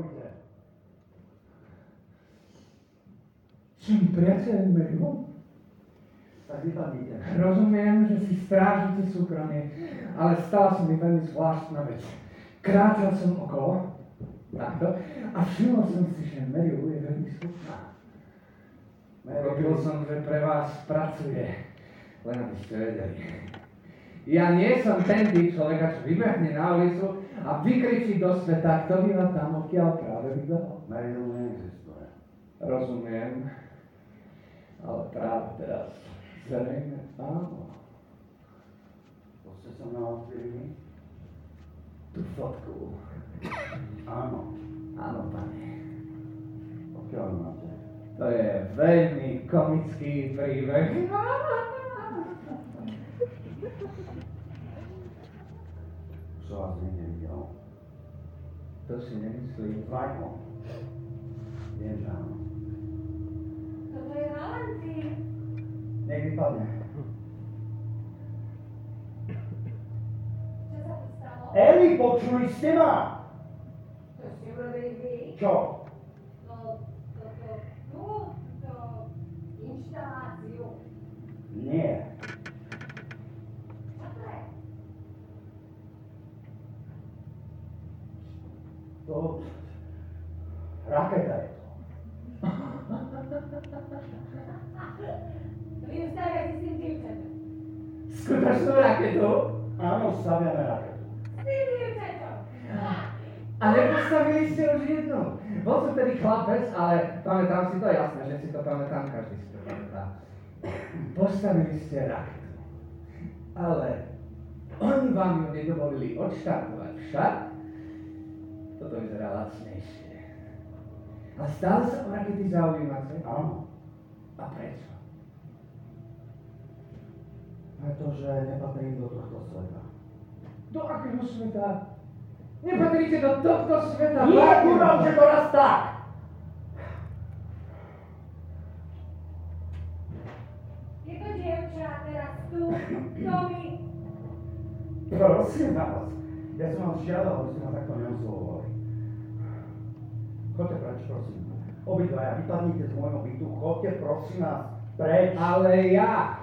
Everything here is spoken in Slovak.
robíte? Som priateľ Meriho. Tak vypadnite. Rozumiem, že si strážite súkromie, ale stala sa mi veľmi zvláštna vec. Kráčal som okolo, takto, a všimol som si, že Meriu je veľmi smutná. Pochopil som, že pre vás pracuje, len aby ste vedeli. Ja nie som ten typ človeka, čo vybehne na ulicu a vykričí do sveta, kto by ma tam odkiaľ práve vydal. Marilu neexistuje. Rozumiem, ale práve teraz zrejme áno. To ste sa mňa odpili? Tú fotku. Áno. Áno, pane. Pokiaľ máte. To je veľmi komický príbeh. Čo vás nikde videl? To si nemyslím. Zvajko. Viem, že áno. Toto je Valentín. Nech vypadne. Eli, počuli ste ma? Čo? No, toto, tu, to, inštaláciu. Nie. Čo to je? To... Raketa je to. Vy ju staviate s tým dievčatom. Skutočnú raketu? Áno, staviame raketu. S tým dievčatom. A nepostavili ste už jednu. Bol som tedy chlapec, ale pamätám si to jasné, že si to pamätám, každý si to pamätá. Postavili ste raketu. Ale oni vám ju nedovolili odštartovať však. Lacnejšie. A stále sa o rakety zaujímate? Áno. A prečo? Pretože nepatrím do tohto sveta. Do akého sveta? Nepatríte do tohto sveta. Nie, kurva, že to raz tak! Je to dievča teraz tu, Tomi. Prosím vás, ja som vás žiadal, aby ste ma takto neoslovovali. Prosím. Obidvaja, vypadnite z môjho bytu, chodte prosím vás preč. Ale ja